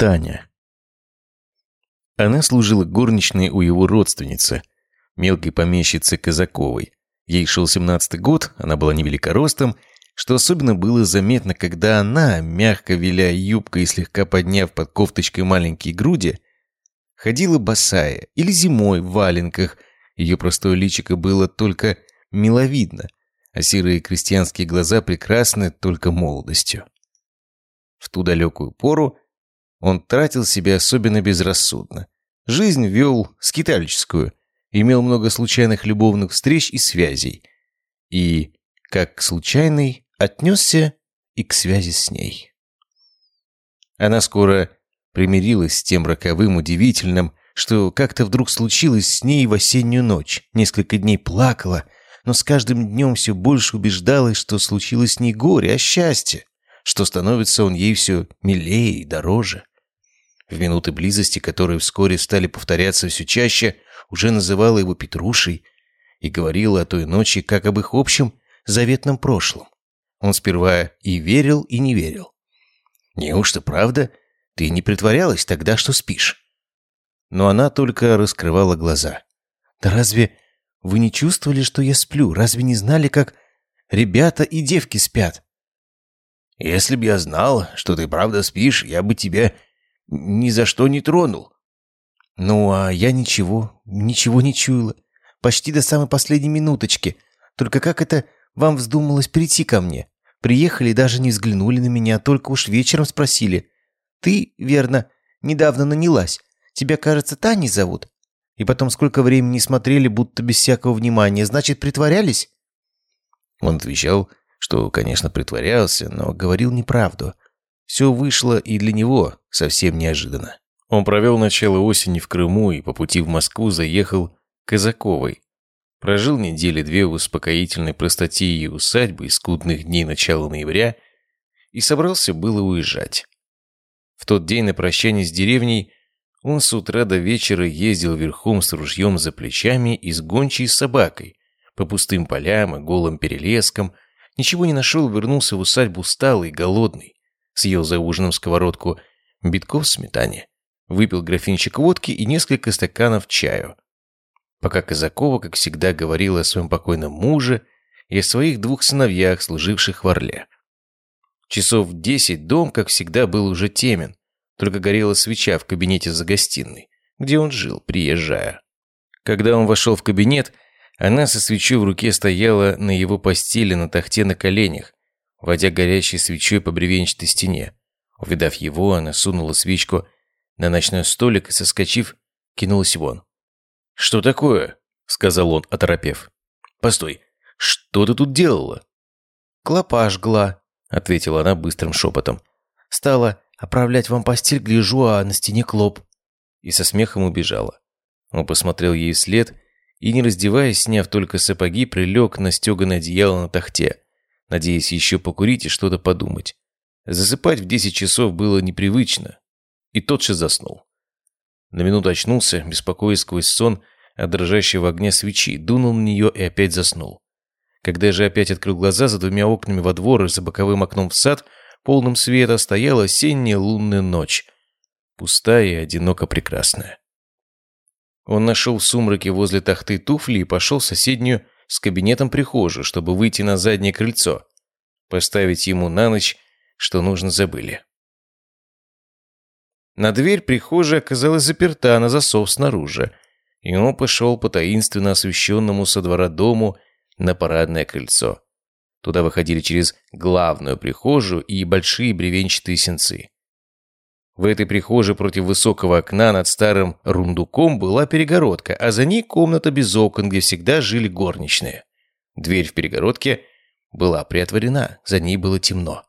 Таня. Она служила горничной у его родственницы, мелкой помещицы Казаковой. Ей шел семнадцатый год, она была невелика ростом, что особенно было заметно, когда она, мягко виляя юбкой и слегка подняв под кофточкой маленькие груди, ходила босая или зимой в валенках. Ее простое личико было только миловидно, а серые крестьянские глаза прекрасны только молодостью. В ту далекую пору он тратил себя особенно безрассудно. Жизнь вел скитальческую, имел много случайных любовных встреч и связей. И, как к случайной, отнесся и к связи с ней. Она скоро примирилась с тем роковым удивительным, что как-то вдруг случилось с ней в осеннюю ночь. Несколько дней плакала, но с каждым днем все больше убеждалась, что случилось не горе, а счастье, что становится он ей все милее и дороже. В минуты близости, которые вскоре стали повторяться все чаще, уже называла его Петрушей и говорила о той ночи как об их общем заветном прошлом. Он сперва и верил, и не верил. «Неужто правда? Ты не притворялась тогда, что спишь?» Но она только раскрывала глаза. «Да разве вы не чувствовали, что я сплю? Разве не знали, как ребята и девки спят?» «Если б я знал, что ты правда спишь, я бы тебя ни за что не тронул». «Ну, а я ничего, ничего не чуяла. Почти до самой последней минуточки. Только как это вам вздумалось прийти ко мне? Приехали даже не взглянули на меня, только уж вечером спросили. Ты, верно, недавно нанялась. Тебя, кажется, Таней зовут? И потом сколько времени смотрели, будто без всякого внимания. Значит, притворялись?» Он отвечал, что, конечно, притворялся, но говорил неправду. Все вышло и для него совсем неожиданно. Он провел начало осени в Крыму и по пути в Москву заехал Казаковой. Прожил недели две в успокоительной простоте ее усадьбы и скудных дней начала ноября и собрался было уезжать. В тот день на прощание с деревней он с утра до вечера ездил верхом с ружьем за плечами и с гончей собакой по пустым полям и голым перелескам, ничего не нашел, вернулся в усадьбу усталый, голодный, съел за ужином сковородку битков сметане, выпил графинчик водки и несколько стаканов чаю. Пока Казакова, как всегда, говорила о своем покойном муже и о своих двух сыновьях, служивших в Орле. Часов в десять дом, как всегда, был уже темен, только горела свеча в кабинете за гостиной, где он жил, приезжая. Когда он вошел в кабинет, она со свечой в руке стояла на его постели на тахте на коленях, водя горящей свечой по бревенчатой стене. Увидав его, она сунула свечку на ночной столик и, соскочив, кинулась вон. «Что такое?» — сказал он, оторопев. «Постой, что ты тут делала?» «Клопа жгла», — ответила она быстрым шепотом. «Стала оправлять вам постель, гляжу, а на стене клоп». И со смехом убежала. Он посмотрел ей вслед и, не раздеваясь, сняв только сапоги, прилег на стеганое одеяло на тахте, надеясь еще покурить и что-то подумать. Засыпать в десять часов было непривычно, и тотчас заснул. На минуту очнулся, беспокоясь сквозь сон от дрожащего огня свечи, дунул на нее и опять заснул. Когда же опять открыл глаза, за двумя окнами во двор и за боковым окном в сад, полным света, стояла осенняя лунная ночь, пустая и одиноко прекрасная. Он нашел в сумраке возле тахты туфли и пошел в соседнюю с кабинетом прихожую, чтобы выйти на заднее крыльцо. Поставить ему на ночь, что нужно, забыли. На дверь прихожей оказалась заперта на засов снаружи, и он пошел по таинственно освещенному со двора дому на парадное крыльцо. Туда выходили через главную прихожую и большие бревенчатые сенцы. В этой прихожей против высокого окна над старым рундуком была перегородка, а за ней комната без окон, где всегда жили горничные. Дверь в перегородке была приотворена, за ней было темно.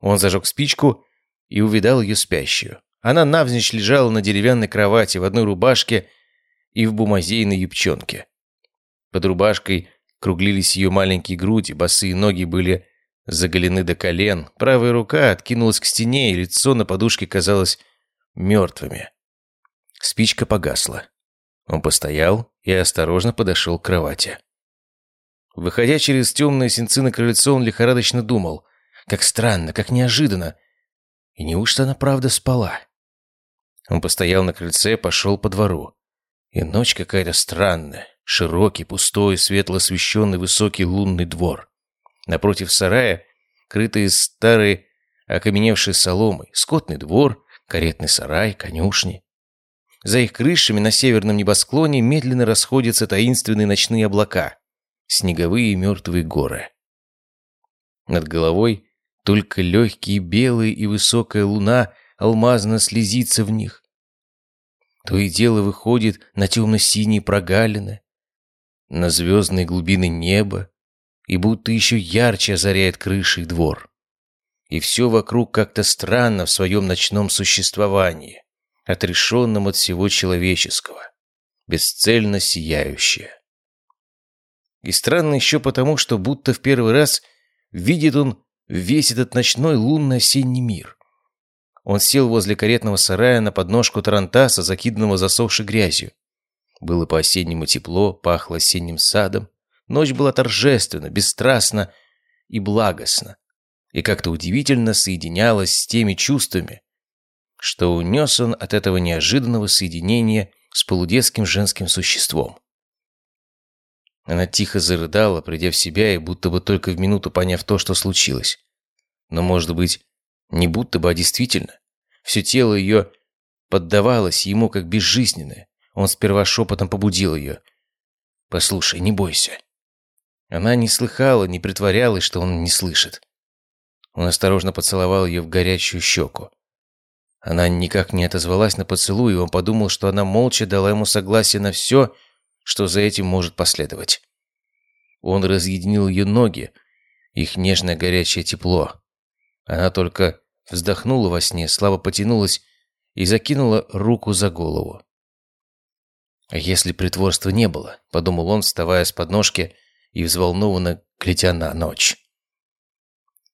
Он зажег спичку и увидал ее спящую. Она навзничь лежала на деревянной кровати в одной рубашке и в бумазейной юбчонке. Под рубашкой круглились ее маленькие груди, босые ноги были заголены до колен, правая рука откинулась к стене, и лицо на подушке казалось мертвыми. Спичка погасла. Он постоял и осторожно подошел к кровати. Выходя через темные сенцы на крыльцо, он лихорадочно думал. Как странно, как неожиданно. И неужто она правда спала? Он постоял на крыльце, пошел по двору. И ночь какая-то странная. Широкий, пустой, светло освещенный высокий лунный двор. Напротив сарая, крытые старой окаменевшей соломой, скотный двор, каретный сарай, конюшни. За их крышами на северном небосклоне медленно расходятся таинственные ночные облака, снеговые мертвые горы. Над головой только легкие белые и высокая луна алмазно слезится в них. То и дело выходит на темно-синие прогалины, на звездные глубины неба и будто еще ярче озаряет крыши и двор. И все вокруг как-то странно в своем ночном существовании, отрешенном от всего человеческого, бесцельно сияющее. И странно еще потому, что будто в первый раз видит он весь этот ночной лунный осенний мир. Он сел возле каретного сарая на подножку тарантаса, закиданного засохшей грязью. Было по-осеннему тепло, пахло осенним садом. Ночь была торжественна, бесстрастна и благостна. И как-то удивительно соединялась с теми чувствами, что унес он от этого неожиданного соединения с полудетским женским существом. Она тихо зарыдала, придя в себя и будто бы только в минуту поняв то, что случилось. Но, может быть, не будто бы, а действительно. Все тело ее поддавалось ему как безжизненное. Он сперва шепотом побудил ее. «Послушай, не бойся». Она не слыхала, не притворялась, что он не слышит. Он осторожно поцеловал ее в горячую щеку. Она никак не отозвалась на поцелуй, и он подумал, что она молча дала ему согласие на все, что за этим может последовать. Он разъединил ее ноги, их нежное горячее тепло. Она только вздохнула во сне, слабо потянулась и закинула руку за голову. «А если притворства не было?» – подумал он, вставая с подножки и взволнованно глядя на ночь.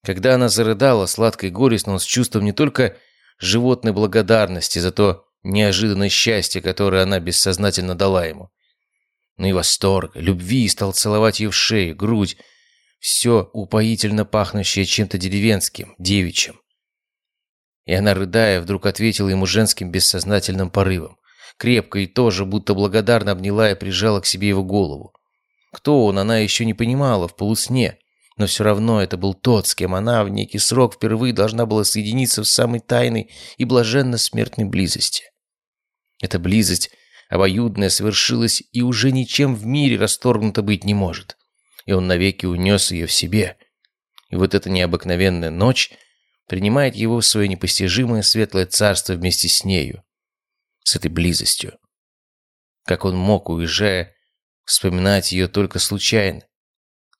Когда она зарыдала, сладко и горестно, он с чувством не только животной благодарности за то неожиданное счастье, которое она бессознательно дала ему, но и восторга, любви, стал целовать ее в шею, грудь, все упоительно пахнущее чем-то деревенским, девичьим. И она, рыдая, вдруг ответила ему женским бессознательным порывом крепко и тоже, будто благодарно обняла и прижала к себе его голову. Кто он, она еще не понимала в полусне, но все равно это был тот, с кем она в некий срок впервые должна была соединиться в самой тайной и блаженно смертной близости. Эта близость обоюдная совершилась и уже ничем в мире расторгнута быть не может. И он навеки унес ее в себе. И вот эта необыкновенная ночь принимает его в свое непостижимое светлое царство вместе с нею, с этой близостью. Как он мог, уезжая, вспоминать ее только случайно,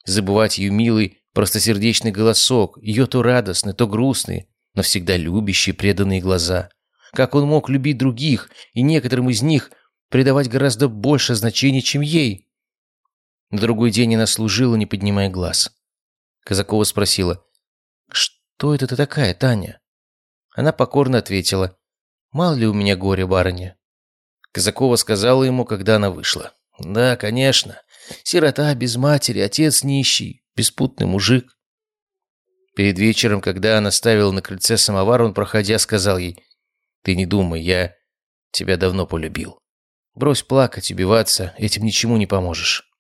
забывать ее милый, простосердечный голосок, ее то радостный, то грустный, но всегда любящие, преданные глаза. Как он мог любить других, и некоторым из них придавать гораздо больше значения, чем ей? На другой день она служила, не поднимая глаз. Казакова спросила, «Что это ты такая, Таня?» Она покорно ответила, Мало ли у меня горе, барыня?» Казакова сказала ему, когда она вышла. «Да, конечно. Сирота без матери, отец нищий, беспутный мужик». Перед вечером, когда она ставила на крыльце самовар, он, проходя, сказал ей, «Ты не думай, я тебя давно полюбил. Брось плакать, убиваться, этим ничему не поможешь».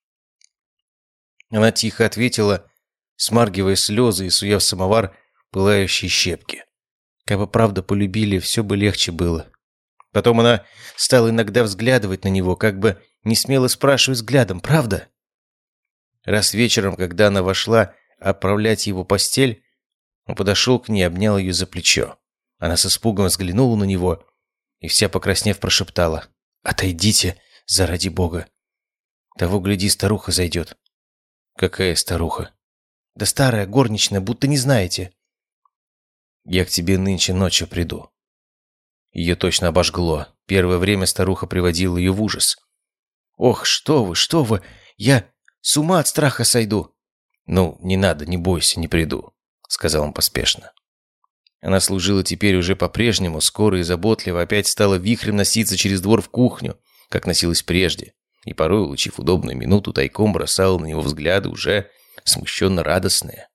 Она тихо ответила, смаргивая слезы и суя в самовар пылающие щепки. Как бы правда полюбили, все бы легче было. Потом она стала иногда взглядывать на него, как бы не смело спрашивать взглядом, правда? Раз вечером, когда она вошла отправлять его постель, он подошел к ней, обнял ее за плечо. Она с испугом взглянула на него и вся покраснев прошептала. «Отойдите, заради бога. Того, гляди, старуха зайдет». «Какая старуха?» «Да старая, горничная, будто не знаете». Я к тебе нынче ночью приду». Ее точно обожгло. Первое время старуха приводила ее в ужас. «Ох, что вы, что вы! Я с ума от страха сойду!» «Ну, не надо, не бойся, не приду», — сказал он поспешно. Она служила теперь уже по-прежнему, скоро и заботливо, опять стала вихрем носиться через двор в кухню, как носилась прежде, и порой, улучив удобную минуту, тайком бросала на него взгляды уже смущенно радостные.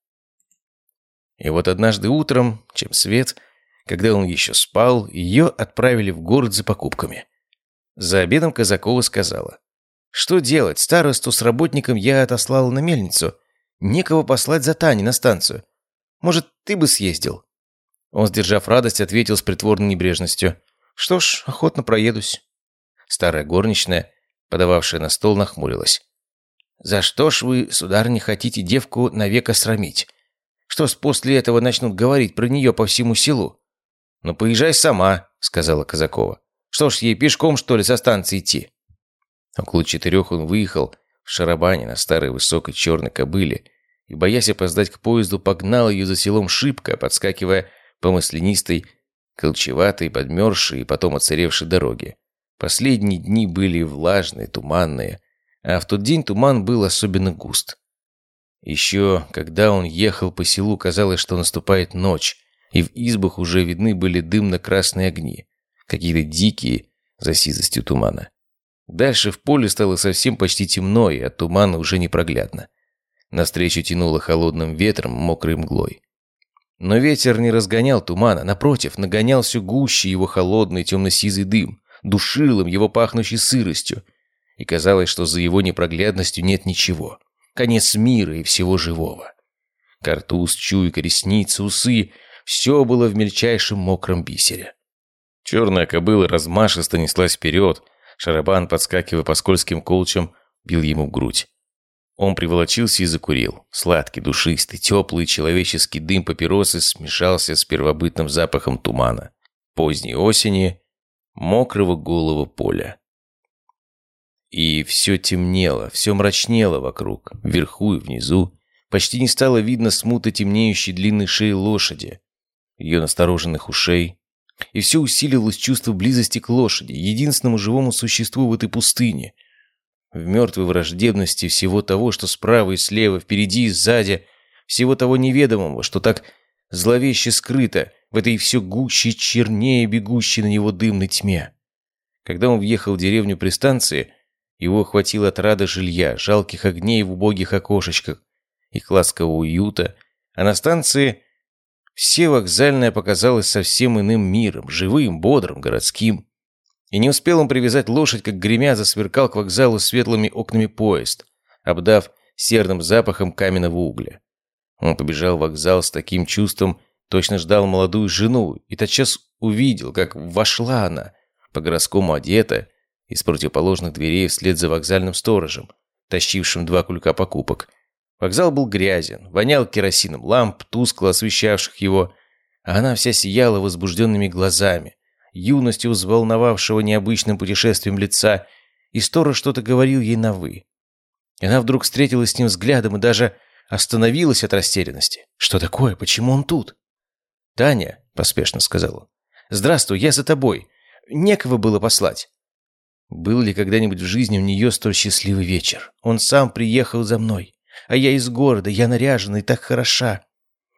И вот однажды утром, чем свет, когда он еще спал, ее отправили в город за покупками. За обедом Казакова сказала. «Что делать? Старосту с работником я отослала на мельницу. Некого послать за Таней на станцию. Может, ты бы съездил?» Он, сдержав радость, ответил с притворной небрежностью. «Что ж, охотно проедусь». Старая горничная, подававшая на стол, нахмурилась. «За что ж вы, сударыня, хотите девку навека срамить? Что с после этого начнут говорить про нее по всему селу?» «Ну, поезжай сама», — сказала Казакова. «Что ж, ей пешком, что ли, со станции идти?» Около четырех он выехал в шарабане на старой высокой черной кобыле и, боясь опоздать к поезду, погнал ее за селом шибко, подскакивая по маслянистой, колчеватой, подмерзшей и потом оцаревшей дороге. Последние дни были влажные, туманные, а в тот день туман был особенно густ. Еще, когда он ехал по селу, казалось, что наступает ночь, и в избах уже видны были дымно-красные огни, какие-то дикие, за сизостью тумана. Дальше в поле стало совсем почти темно, и от тумана уже непроглядно. Навстречу тянуло холодным ветром, мокрой мглой. Но ветер не разгонял тумана, напротив, нагонял все гуще его холодный темно-сизый дым, душил им его пахнущей сыростью, и казалось, что за его непроглядностью нет ничего. Конец мира и всего живого. Картуз, чуйка, ресницы, усы — все было в мельчайшем мокром бисере. Черная кобыла размашисто неслась вперед, шарабан, подскакивая по скользким колчам, бил ему в грудь. Он приволочился и закурил. Сладкий, душистый, теплый человеческий дым папиросы смешался с первобытным запахом тумана. Поздней осени, мокрого голого поля. И все темнело, все мрачнело вокруг, вверху и внизу. Почти не стало видно смуто темнеющей длинной шеи лошади, ее настороженных ушей. И все усилилось чувство близости к лошади, единственному живому существу в этой пустыне — в мертвой враждебности всего того, что справа и слева, впереди и сзади, всего того неведомого, что так зловеще скрыто в этой все гуще чернее бегущей на него дымной тьме. Когда он въехал в деревню при станции, его охватило от рада жилья, жалких огней в убогих окошечках, их ласкового уюта, а на станции все вокзальное показалось совсем иным миром, живым, бодрым, городским. И не успел он привязать лошадь, как гремя засверкал к вокзалу светлыми окнами поезд, обдав серным запахом каменного угля. Он побежал в вокзал с таким чувством, точно ждал молодую жену, и тотчас увидел, как вошла она, по-городскому одета, из противоположных дверей вслед за вокзальным сторожем, тащившим два кулька покупок. Вокзал был грязен, вонял керосином ламп, тускло освещавших его, а она вся сияла возбужденными глазами, юностью взволновавшего необычным путешествием лица, и сторож что-то говорил ей на «вы». Она вдруг встретилась с ним взглядом и даже остановилась от растерянности. «Что такое? Почему он тут?» «Таня», — поспешно сказал он, — «здравствуй, я за тобой. Некого было послать». Был ли когда-нибудь в жизни у нее столь счастливый вечер? Он сам приехал за мной, а я из города, я наряжена и так хороша,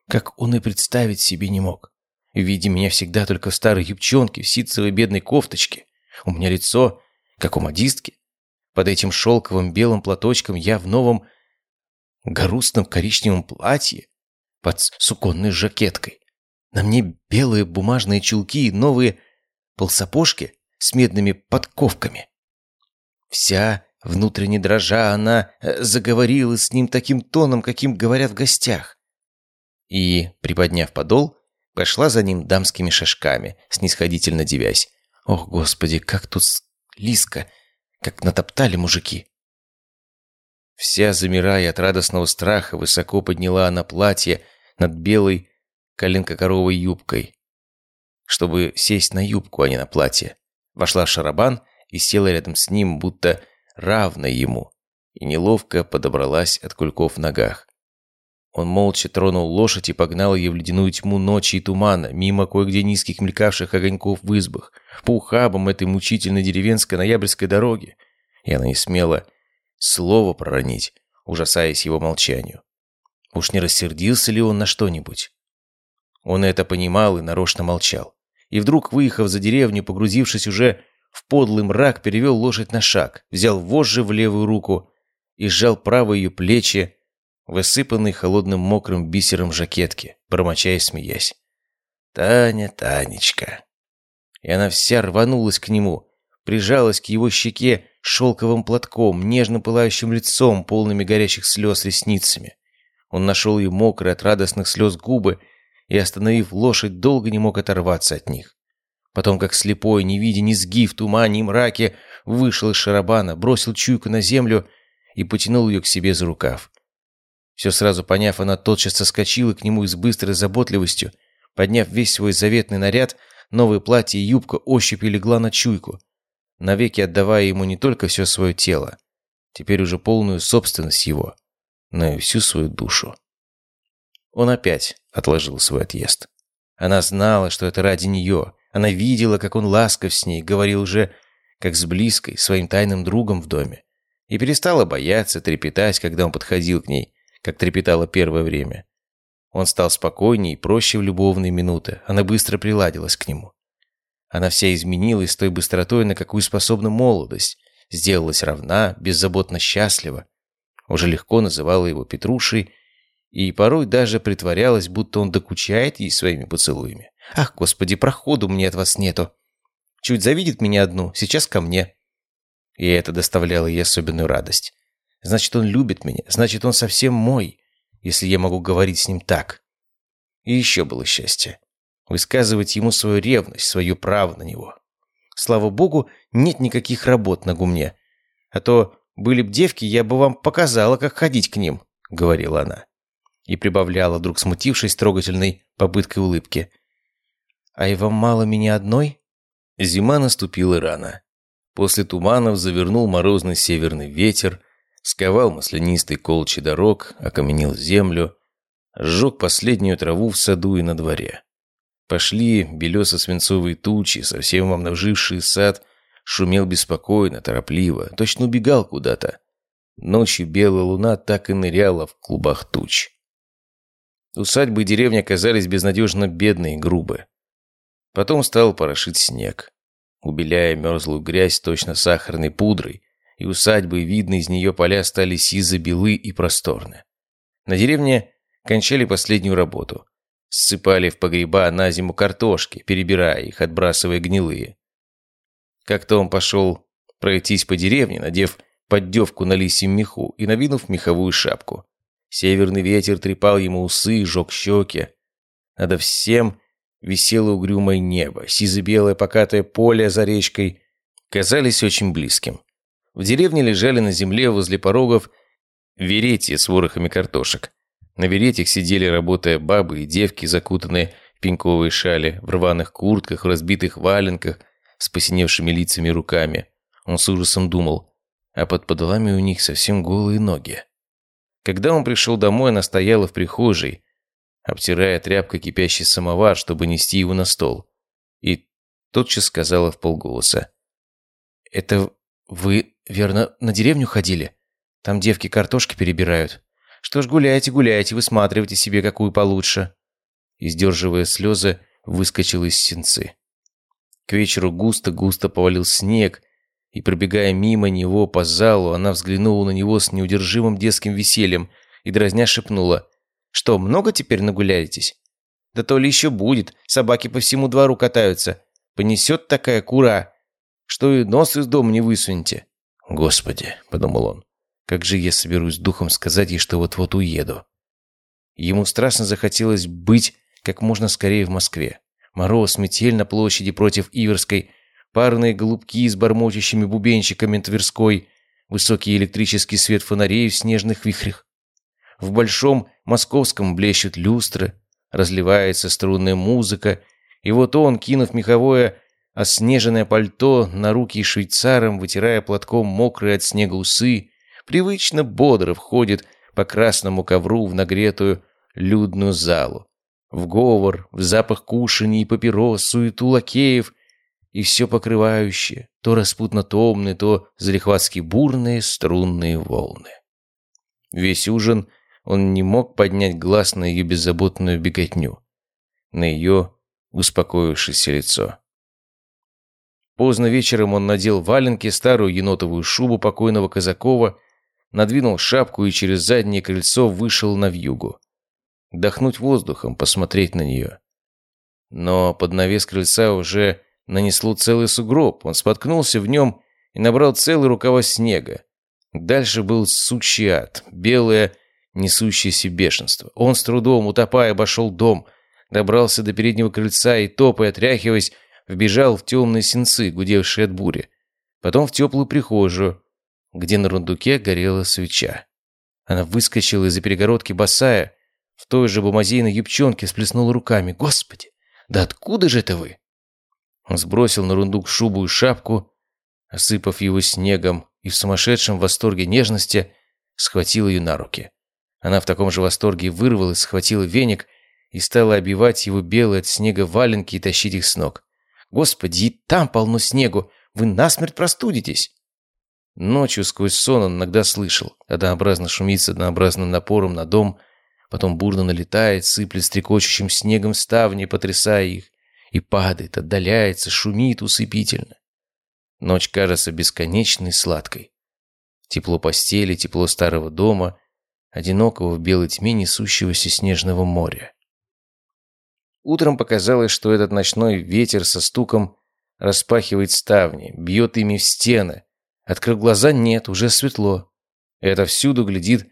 как он и представить себе не мог. Видя меня всегда только в старой юбчонке, в ситцевой бедной кофточке. У меня лицо, как у модистки. Под этим шелковым белым платочком я в новом грустном коричневом платье под суконной жакеткой. На мне белые бумажные чулки и новые полсапожки с медными подковками. Вся внутренне дрожа она э, заговорила с ним таким тоном, каким говорят в гостях. И, приподняв подол, Пошла за ним дамскими шажками, снисходительно девясь. Ох, господи, как тут лиска, как натоптали мужики. Вся, замирая от радостного страха, высоко подняла она платье над белой коленкокоровой юбкой, чтобы сесть на юбку, а не на платье. Вошла в шарабан и села рядом с ним, будто равной ему, и неловко подобралась от кульков в ногах. Он молча тронул лошадь и погнал ее в ледяную тьму ночи и тумана, мимо кое-где низких мелькавших огоньков в избах, по ухабам этой мучительной деревенской ноябрьской дороги. И она не смела слово проронить, ужасаясь его молчанию. Уж не рассердился ли он на что-нибудь? Он это понимал и нарочно молчал. И вдруг, выехав за деревню, погрузившись уже в подлый мрак, перевел лошадь на шаг, взял вожжи в левую руку и сжал правое ее плечи, высыпанной холодным мокрым бисером жакетки, бормоча и смеясь. Таня, Танечка. И она вся рванулась к нему, прижалась к его щеке шелковым платком, нежно пылающим лицом, полными горячих слез ресницами. Он нашел ее мокрые от радостных слез губы и, остановив лошадь, долго не мог оторваться от них. Потом, как слепой, не видя ни сги в тумане и мраке, вышел из шарабана, бросил чуйку на землю и потянул ее к себе за рукав. Все сразу поняв, она тотчас соскочила к нему и с быстрой заботливостью, подняв весь свой заветный наряд, новое платье и юбка ощупью легла на чуйку, навеки отдавая ему не только все свое тело, теперь уже полную собственность его, но и всю свою душу. Он опять отложил свой отъезд. Она знала, что это ради нее. Она видела, как он ласков с ней, говорил уже, как с близкой, своим тайным другом в доме. И перестала бояться, трепетать, когда он подходил к ней, как трепетало первое время. Он стал спокойнее и проще в любовные минуты. Она быстро приладилась к нему. Она вся изменилась с той быстротой, на какую способна молодость. Сделалась равна, беззаботно счастлива. Уже легко называла его Петрушей и порой даже притворялась, будто он докучает ей своими поцелуями. «Ах, господи, проходу мне от вас нету. Чуть завидит меня одну, сейчас ко мне». И это доставляло ей особенную радость. Значит, он любит меня, значит, он совсем мой, если я могу говорить с ним так. И еще было счастье. Высказывать ему свою ревность, свое право на него. Слава богу, нет никаких работ на гумне. А то были б девки, я бы вам показала, как ходить к ним», — говорила она. И прибавляла, вдруг смутившись трогательной попыткой улыбки. «А вам мало меня одной?» Зима наступила рано. После туманов завернул морозный северный ветер, сковал маслянистый колчий дорог, окаменил землю, сжег последнюю траву в саду и на дворе. Пошли белесо-свинцовые тучи, совсем обнаживший сад шумел беспокойно, торопливо, точно убегал куда-то. Ночью белая луна так и ныряла в клубах туч. Усадьбы и деревни оказались безнадежно бедные и грубые. Потом стал порошить снег, убеляя мерзлую грязь точно сахарной пудрой, и усадьбы и видны из нее поля стали сизо-белы и просторны. На деревне кончали последнюю работу. Ссыпали в погреба на зиму картошки, перебирая их, отбрасывая гнилые. Как-то он пошел пройтись по деревне, надев поддевку на лисьем меху и навинув меховую шапку. Северный ветер трепал ему усы, жег щеки. Надо всем висело угрюмое небо, сизо-белое покатое поле за речкой казались очень близким. В деревне лежали на земле возле порогов верети с ворохами картошек. На веретях сидели, работая бабы и девки, закутанные в пеньковые шали, в рваных куртках, в разбитых валенках, с посиневшими лицами и руками. Он с ужасом думал, а под подолами у них совсем голые ноги. Когда он пришел домой, она стояла в прихожей, обтирая тряпкой кипящий самовар, чтобы нести его на стол. И тотчас сказала в полголоса. «Это вы, верно, на деревню ходили? Там девки картошки перебирают. Что ж, гуляйте, гуляйте, высматривайте себе какую получше». И, сдерживая слезы, выскочил из сенцы. К вечеру густо-густо повалил снег, и, пробегая мимо него по залу, она взглянула на него с неудержимым детским весельем и дразня шепнула. «Что, много теперь нагуляетесь?» «Да то ли еще будет, собаки по всему двору катаются. Понесет такая кура, что и нос из дома не высунете». «Господи», — подумал он, — «как же я соберусь духом сказать ей, что вот-вот уеду?» Ему страшно захотелось быть как можно скорее в Москве. Мороз, метель на площади против Иверской, парные голубки с бормочущими бубенчиками Тверской, высокий электрический свет фонарей в снежных вихрях. В большом московском блещут люстры, разливается струнная музыка, и вот он, кинув меховое оснеженное пальто на руки швейцарам, вытирая платком мокрые от снега усы, привычно бодро входит по красному ковру в нагретую людную залу в говор, в запах кушаний папирос, суету лакеев и все покрывающее, то распутно томные, то залихватски бурные струнные волны. Весь ужин он не мог поднять глаз на ее беззаботную беготню, на ее успокоившееся лицо. Поздно вечером он надел валенки, старую енотовую шубу покойного Казакова, надвинул шапку и через заднее крыльцо вышел на вьюгу. Дохнуть воздухом, посмотреть на нее. Но под навес крыльца уже нанесло целый сугроб. Он споткнулся в нем и набрал целый рукава снега. Дальше был сучий ад, белое, несущееся бешенство. Он с трудом, утопая, обошел дом, добрался до переднего крыльца и, топая, отряхиваясь, вбежал в темные сенцы, гудевшие от бури. Потом в теплую прихожую, где на рундуке горела свеча. Она выскочила из-за перегородки босая, в той же бумазейной юбчонке сплеснула руками. «Господи, да откуда же это вы?» Он сбросил на рундук шубу и шапку, осыпав его снегом, и в сумасшедшем восторге нежности схватил ее на руки. Она в таком же восторге вырвалась, схватила веник и стала обивать его белые от снега валенки и тащить их с ног. «Господи, и там полно снегу! Вы насмерть простудитесь!» Ночью сквозь сон он иногда слышал. Однообразно шумит с однообразным напором на дом, потом бурно налетает, сыплет стрекочущим снегом ставни, потрясая их, и падает, отдаляется, шумит усыпительно. Ночь кажется бесконечной сладкой. Тепло постели, тепло старого дома, одинокого в белой тьме несущегося снежного моря. Утром показалось, что этот ночной ветер со стуком распахивает ставни, бьет ими в стены. Открыл глаза, нет, уже светло. Это всюду глядит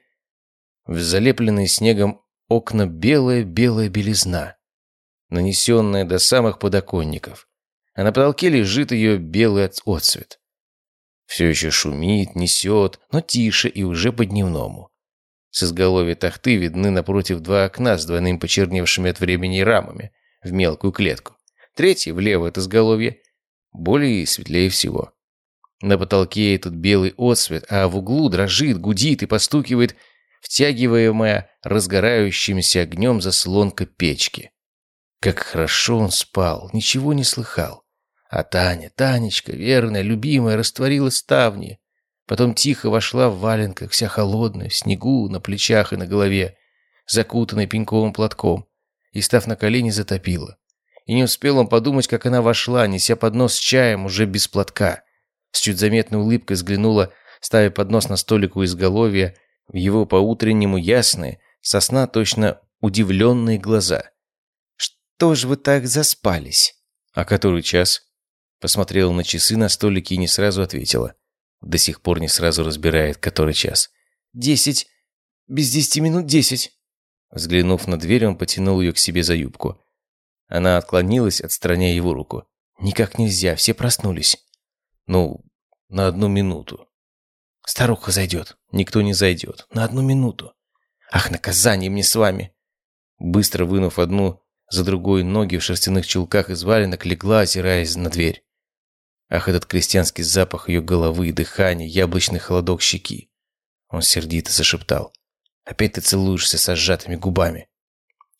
в залепленные снегом окна белая-белая белизна, нанесенная до самых подоконников, а на потолке лежит ее белый отцвет. Все еще шумит, несет, но тише и уже по-дневному. С изголовья тахты видны напротив два окна с двойным почерневшими от времени рамами в мелкую клетку. Третье, влево от изголовья, более и светлее всего. На потолке этот белый отсвет, а в углу дрожит, гудит и постукивает втягиваемая разгорающимся огнем заслонка печки. Как хорошо он спал, ничего не слыхал. А Таня, Танечка, верная, любимая, растворила ставни. Потом тихо вошла в валенках, вся холодная, в снегу, на плечах и на голове, закутанной пеньковым платком, и, став на колени, затопила. И не успел он подумать, как она вошла, неся поднос с чаем, уже без платка. С чуть заметной улыбкой взглянула, ставя поднос на столик у изголовья, в его по-утреннему ясные, сосна точно удивленные глаза. «Что ж вы так заспались?» «А который час?» Посмотрела на часы на столике и не сразу ответила. До сих пор не сразу разбирает, который час. «Десять. Без десяти минут десять». Взглянув на дверь, он потянул ее к себе за юбку. Она отклонилась, отстраняя его руку. «Никак нельзя, все проснулись». «Ну, на одну минуту». «Старуха зайдет». «Никто не зайдет. На одну минуту». «Ах, наказание мне с вами!» Быстро вынув одну за другой ноги в шерстяных чулках из валенок, легла, озираясь на дверь. Ах, этот крестьянский запах ее головы, дыхания, яблочный холодок щеки. Он сердито зашептал. «Опять ты целуешься со сжатыми губами.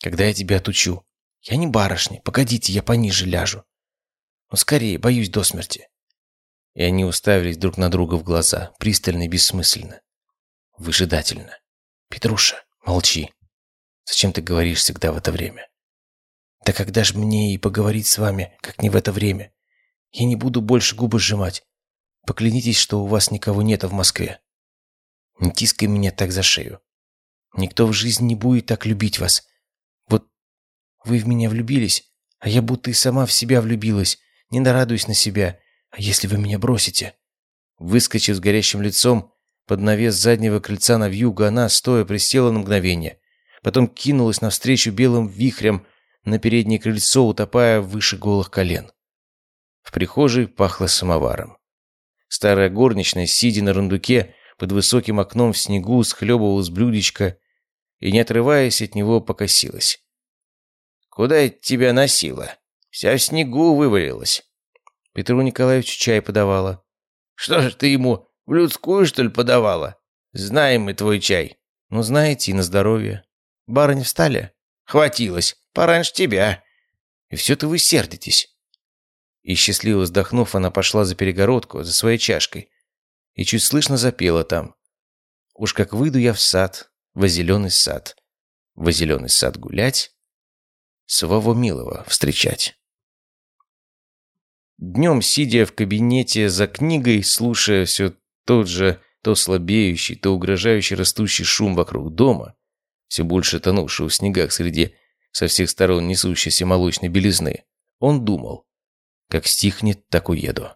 Когда я тебя отучу? Я не барышня. Погодите, я пониже ляжу. Ну, скорее, боюсь до смерти». И они уставились друг на друга в глаза, пристально и бессмысленно. Выжидательно. «Петруша, молчи. Зачем ты говоришь всегда в это время?» «Да когда ж мне и поговорить с вами, как не в это время? Я не буду больше губы сжимать. Поклянитесь, что у вас никого нет в Москве. Не тискай меня так за шею. Никто в жизни не будет так любить вас. Вот вы в меня влюбились, а я будто и сама в себя влюбилась. Не нарадуюсь на себя. А если вы меня бросите?» Выскочив с горящим лицом под навес заднего крыльца на вьюгу, она, стоя, присела на мгновение. Потом кинулась навстречу белым вихрем на переднее крыльцо, утопая выше голых колен. В прихожей пахло самоваром. Старая горничная, сидя на рундуке, под высоким окном в снегу, схлебывала с блюдечка и, не отрываясь от него, покосилась. «Куда тебя носила? Вся в снегу вывалилась». Петру Николаевичу чай подавала. «Что ж ты ему, в людскую, что ли, подавала? Знаем мы твой чай». «Ну, знаете, и на здоровье. Барыни встали?» «Хватилось. Пораньше тебя». «И все-то вы сердитесь». И счастливо вздохнув, она пошла за перегородку, за своей чашкой. И чуть слышно запела там. «Уж как выйду я в сад, во зеленый сад, во зеленый сад гулять, своего милого встречать». Днем, сидя в кабинете за книгой, слушая все тот же то слабеющий, то угрожающий растущий шум вокруг дома, все больше тонувший в снегах среди со всех сторон несущейся молочной белизны, он думал, как стихнет, так уеду.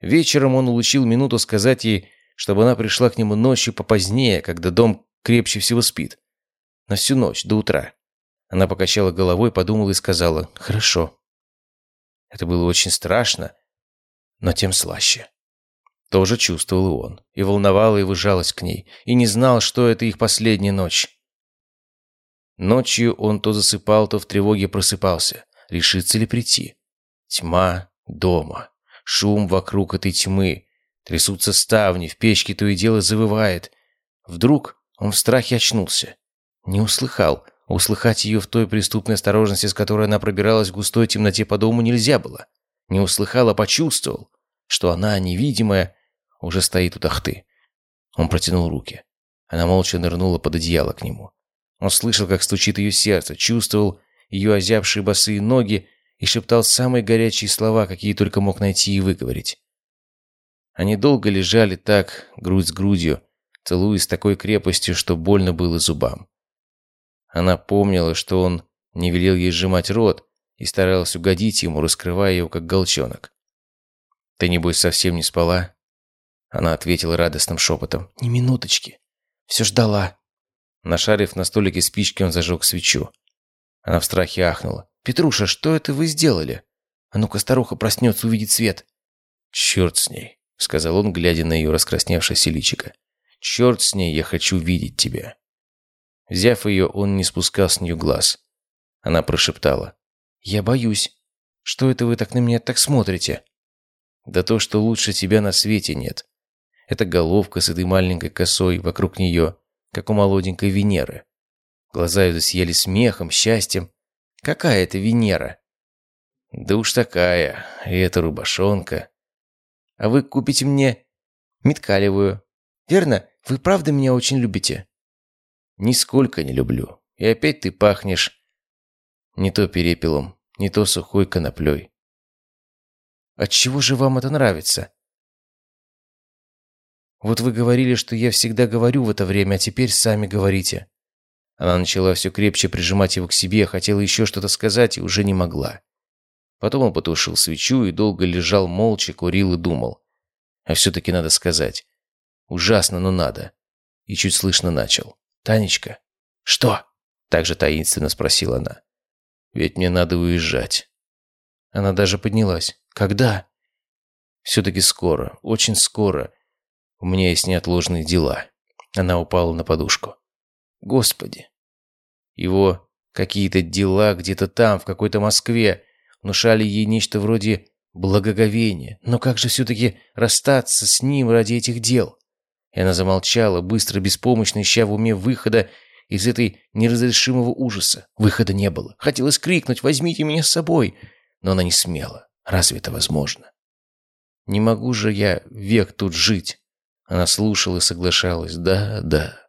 Вечером он улучил минуту сказать ей, чтобы она пришла к нему ночью попозднее, когда дом крепче всего спит. На всю ночь, до утра. Она покачала головой, подумала и сказала «Хорошо». Это было очень страшно, но тем слаще. Тоже чувствовал и он. И волновала его жалость к ней. И не знал, что это их последняя ночь. Ночью он то засыпал, то в тревоге просыпался. Решится ли прийти? Тьма дома. Шум вокруг этой тьмы. Трясутся ставни, в печке то и дело завывает. Вдруг он в страхе очнулся. Не услыхал. Услыхать ее в той преступной осторожности, с которой она пробиралась в густой темноте по дому, нельзя было. Не услыхал, а почувствовал, что она, невидимая, уже стоит у тахты. Он протянул руки. Она молча нырнула под одеяло к нему. Он слышал, как стучит ее сердце, чувствовал ее озябшие босые ноги и шептал самые горячие слова, какие только мог найти и выговорить. Они долго лежали так, грудь с грудью, целуясь такой крепостью, что больно было зубам. Она помнила, что он не велел ей сжимать рот и старалась угодить ему, раскрывая его, как голчонок. «Ты, небось, совсем не спала?» Она ответила радостным шепотом. «Ни минуточки. Все ждала». Нашарив на столике спички, он зажег свечу. Она в страхе ахнула. «Петруша, что это вы сделали? А ну-ка, старуха проснется, увидит свет». «Черт с ней», — сказал он, глядя на ее раскрасневшееся личико. «Черт с ней, я хочу видеть тебя». Взяв ее, он не спускал с нее глаз. Она прошептала. «Я боюсь. Что это вы так на меня так смотрите?» «Да то, что лучше тебя на свете нет. Это головка с этой маленькой косой вокруг нее, как у молоденькой Венеры. Глаза ее засияли смехом, счастьем. Какая это Венера? Да уж такая. И эта рубашонка. А вы купите мне меткалевую. Верно? Вы правда меня очень любите? Нисколько не люблю. И опять ты пахнешь не то перепелом, не то сухой коноплей. Отчего же вам это нравится? Вот вы говорили, что я всегда говорю в это время, а теперь сами говорите». Она начала все крепче прижимать его к себе, хотела еще что-то сказать и уже не могла. Потом он потушил свечу и долго лежал молча, курил и думал. А все-таки надо сказать. Ужасно, но надо. И чуть слышно начал. «Танечка». «Что?» Так же таинственно спросила она. «Ведь мне надо уезжать». Она даже поднялась. «Когда?» «Все-таки скоро, очень скоро. У меня есть неотложные дела». Она упала на подушку. «Господи!» Его какие-то дела где-то там, в какой-то Москве, внушали ей нечто вроде благоговения. Но как же все-таки расстаться с ним ради этих дел? И она замолчала, быстро, беспомощно ища в уме выхода из этой неразрешимого ужаса. Выхода не было. Хотелось крикнуть «Возьмите меня с собой!» Но она не смела. Разве это возможно? Не могу же я век тут жить. Она слушала и соглашалась. «Да, да.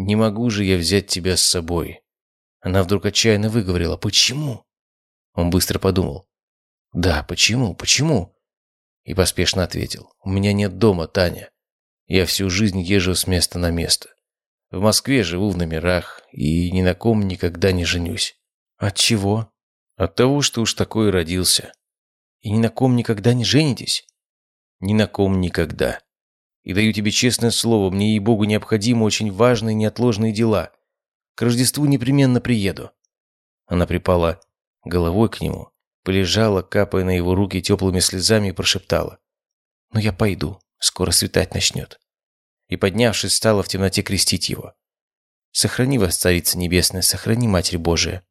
Не могу же я взять тебя с собой». Она вдруг отчаянно выговорила. «Почему?» Он быстро подумал. «Да, почему? Почему?» И поспешно ответил. «У меня нет дома, Таня. Я всю жизнь езжу с места на место. В Москве живу в номерах и ни на ком никогда не женюсь». «От чего?» «От того, что уж такой родился». «И ни на ком никогда не женитесь?» «Ни на ком никогда». И даю тебе честное слово, мне, ей-богу, необходимы очень важные неотложные дела. К Рождеству непременно приеду». Она припала головой к нему, полежала, капая на его руки теплыми слезами и прошептала. «Ну я пойду, скоро светать начнет». И, поднявшись, стала в темноте крестить его. «Сохрани вас, Царица Небесная, сохрани, Матерь Божия».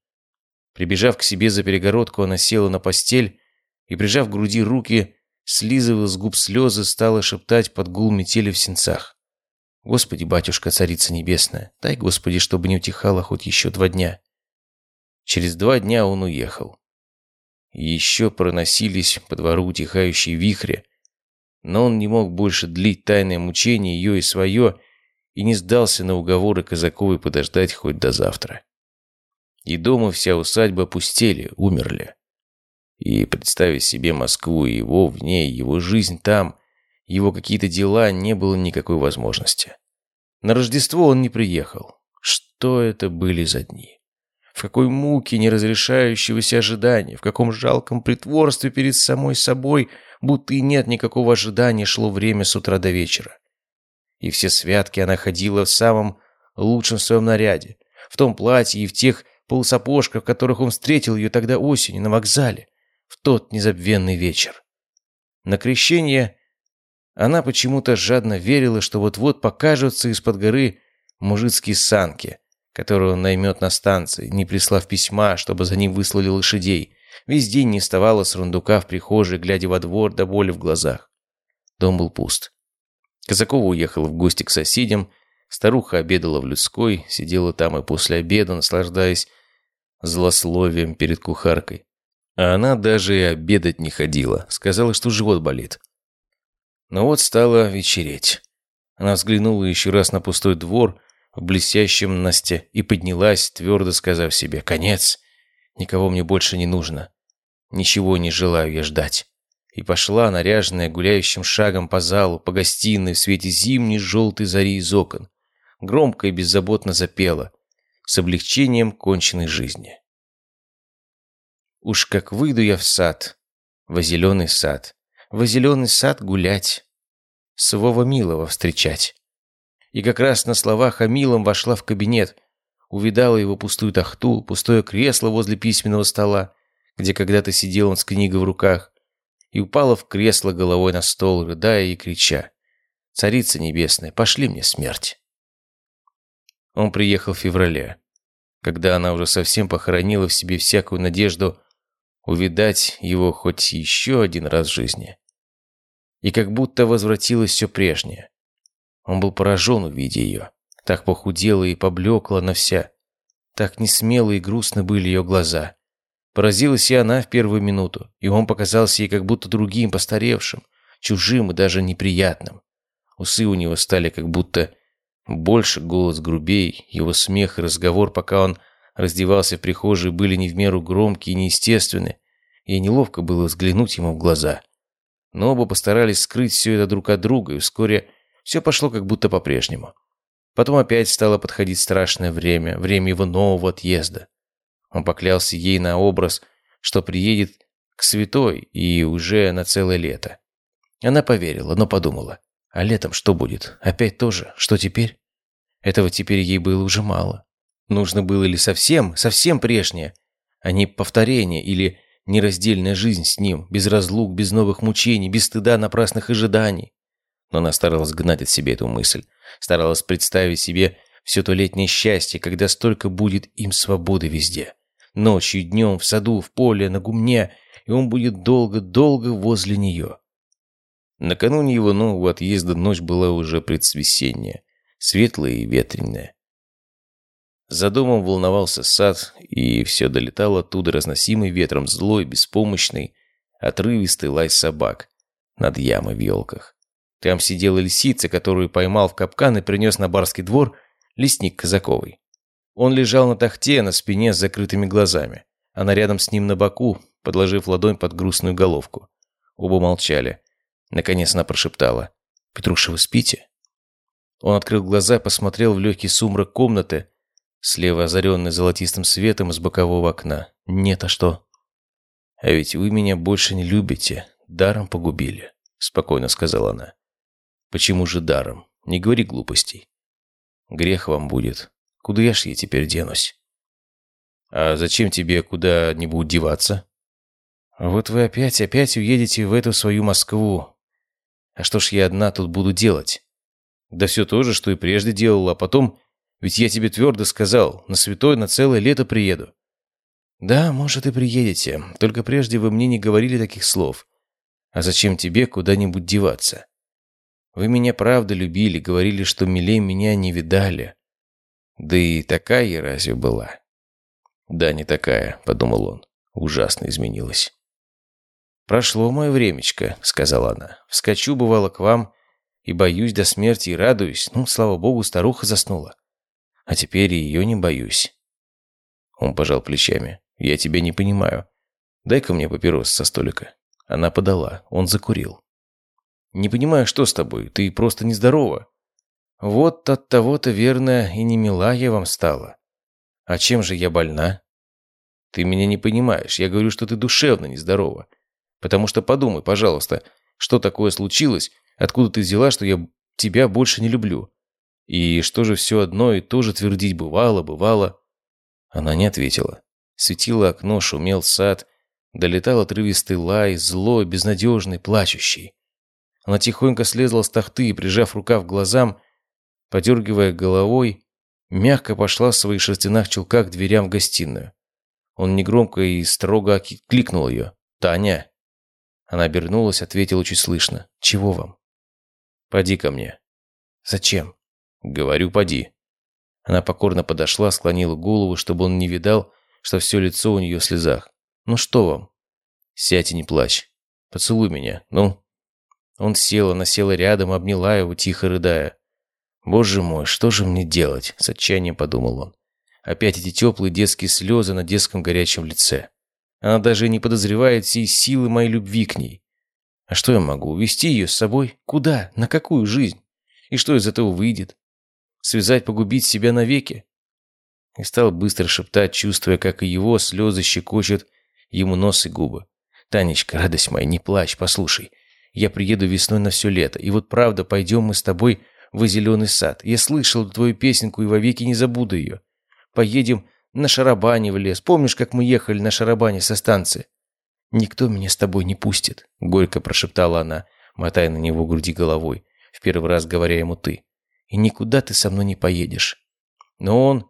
Прибежав к себе за перегородку, она села на постель и, прижав к груди руки, слизывая с губ слезы, стала шептать под гул метели в сенцах. «Господи, батюшка, царица небесная, дай, Господи, чтобы не утихало хоть еще два дня». Через два дня он уехал. Еще проносились по двору утихающие вихри, но он не мог больше длить тайное мучение ее и свое, и не сдался на уговоры Казаковой подождать хоть до завтра. И дома вся усадьба пустели, умерли. И представить себе Москву и его в ней, его жизнь там, его какие-то дела, не было никакой возможности. На Рождество он не приехал. Что это были за дни? В какой муке неразрешающегося ожидания, в каком жалком притворстве перед самой собой, будто и нет никакого ожидания, шло время с утра до вечера. И все святки она ходила в самом лучшем своем наряде, в том платье и в тех полусапожках, в которых он встретил ее тогда осенью на вокзале, в тот незабвенный вечер. На крещение она почему-то жадно верила, что вот-вот покажутся из-под горы мужицкие санки, которые он наймет на станции, не прислав письма, чтобы за ним выслали лошадей. Весь день не вставала с рундука в прихожей, глядя во двор до боли в глазах. Дом был пуст. Казакова уехала в гости к соседям, старуха обедала в людской, сидела там и после обеда, наслаждаясь злословием перед кухаркой. А она даже и обедать не ходила, сказала, что живот болит. Но вот стало вечереть. Она взглянула еще раз на пустой двор в блестящем Насте и поднялась, твердо сказав себе «Конец! Никого мне больше не нужно. Ничего не желаю я ждать». И пошла, наряженная гуляющим шагом по залу, по гостиной в свете зимней желтой зари из окон. Громко и беззаботно запела, с облегчением конченной жизни. Уж как выйду я в сад, во зеленый сад, во зеленый сад гулять, своего милого встречать. И как раз на словах о милом вошла в кабинет, увидала его пустую тахту, пустое кресло возле письменного стола, где когда-то сидел он с книгой в руках, и упала в кресло головой на стол, рыдая и крича. «Царица небесная, пошли мне смерть!» Он приехал в феврале, когда она уже совсем похоронила в себе всякую надежду увидать его хоть еще один раз в жизни и как будто возвратилось все прежнее. Он был поражен, увидя ее. Так похудела и поблекла она вся. Так несмело и грустно были ее глаза. Поразилась и она в первую минуту, и он показался ей как будто другим, постаревшим, чужим и даже неприятным. Усы у него стали как будто больше, голос грубей, его смех и разговор, пока он раздевался в прихожей, были не в меру громкие и неестественны, и неловко было взглянуть ему в глаза но оба постарались скрыть все это друг от друга, и вскоре все пошло как будто по-прежнему. Потом опять стало подходить страшное время, время его нового отъезда. Он поклялся ей на образ, что приедет к святой и уже на целое лето. Она поверила, но подумала, а летом что будет? Опять тоже? Что теперь? Этого теперь ей было уже мало. Нужно было ли совсем, совсем прежнее, а не повторение или Нераздельная жизнь с ним, без разлук, без новых мучений, без стыда напрасных ожиданий. Но она старалась гнать от себя эту мысль. Старалась представить себе все то летнее счастье, когда столько будет им свободы везде. Ночью, днем, в саду, в поле, на гумне, и он будет долго-долго возле нее. Накануне его нового отъезда ночь была уже предсвященняя, светлая и ветреная. За домом волновался сад, и все долетало оттуда разносимый ветром злой, беспомощный, отрывистый лай собак над ямой в елках. Там сидела лисица, которую поймал в капкан и принес на барский двор лесник Казаковый. Он лежал на тахте, на спине с закрытыми глазами. Она рядом с ним на боку, подложив ладонь под грустную головку. Оба молчали. Наконец она прошептала. «Петруша, вы спите?» Он открыл глаза, посмотрел в легкий сумрак комнаты, слева озаренный золотистым светом из бокового окна. «Нет, а что?» «А ведь вы меня больше не любите, даром погубили», — спокойно сказала она. «Почему же даром? Не говори глупостей. Грех вам будет. Куда я ж я теперь денусь?» «А зачем тебе куда-нибудь деваться?» «Вот вы опять, опять уедете в эту свою Москву. А что ж я одна тут буду делать?» «Да все то же, что и прежде делала, а потом ведь я тебе твердо сказал, на святой на целое лето приеду». «Да, может, и приедете. Только прежде вы мне не говорили таких слов. А зачем тебе куда-нибудь деваться? Вы меня правда любили, говорили, что милей меня не видали. Да и такая я разве была?» «Да, не такая», — подумал он. Ужасно изменилась. «Прошло мое времечко», — сказала она. «Вскочу, бывало, к вам, и боюсь до смерти, и радуюсь. Ну, слава богу, старуха заснула. А теперь ее не боюсь. Он пожал плечами. Я тебя не понимаю. Дай-ка мне папирос со столика. Она подала. Он закурил. Не понимаю, что с тобой. Ты просто нездорова. Вот от того-то, верно, и не мила я вам стала. А чем же я больна? Ты меня не понимаешь. Я говорю, что ты душевно нездорова. Потому что подумай, пожалуйста, что такое случилось, откуда ты взяла, что я тебя больше не люблю. И что же все одно и то же твердить бывало, бывало. Она не ответила. Светило окно, шумел сад, долетал отрывистый лай, злой, безнадежный, плачущий. Она тихонько слезла с тахты и, прижав рукав к глазам, подергивая головой, мягко пошла в своих шерстяных чулках к дверям в гостиную. Он негромко и строго кликнул ее. «Таня!» Она обернулась, ответила чуть слышно. «Чего вам?» «Поди ко мне». «Зачем?» «Говорю, поди». Она покорно подошла, склонила голову, чтобы он не видал, что все лицо у нее в слезах. «Ну что вам?» «Сядь и не плачь. Поцелуй меня, ну». Он сел, она села рядом, обняла его, тихо рыдая. «Боже мой, что же мне делать?» – с отчаянием подумал он. Опять эти теплые детские слезы на детском горячем лице. Она даже не подозревает всей силы моей любви к ней. А что я могу? Увести ее с собой? Куда? На какую жизнь? И что из этого выйдет? Связать, погубить себя навеки? И стал быстро шептать, чувствуя, как и его слезы щекочут ему нос и губы. «Танечка, радость моя, не плачь, послушай. Я приеду весной на все лето, и вот правда, пойдем мы с тобой в зеленый сад. Я слышал твою песенку и вовеки не забуду ее. Поедем на шарабане в лес. Помнишь, как мы ехали на шарабане со станции?» «Никто меня с тобой не пустит», — горько прошептала она, мотая на него груди головой, в первый раз говоря ему «ты». «И никуда ты со мной не поедешь». Но он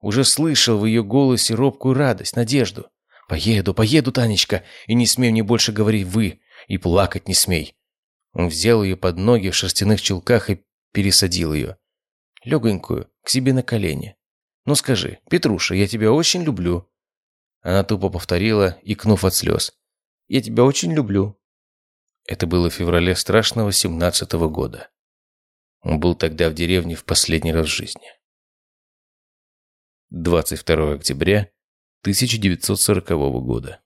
уже слышал в ее голосе робкую радость, надежду. «Поеду, поеду, Танечка, и не смей мне больше говорить «вы», и плакать не смей». Он взял ее под ноги в шерстяных чулках и пересадил ее. Легонькую, к себе на колени. «Ну скажи, Петруша, я тебя очень люблю». Она тупо повторила, икнув от слез. «Я тебя очень люблю». Это было в феврале страшного семнадцатого года. Он был тогда в деревне в последний раз в жизни. 22 октября 1940 года.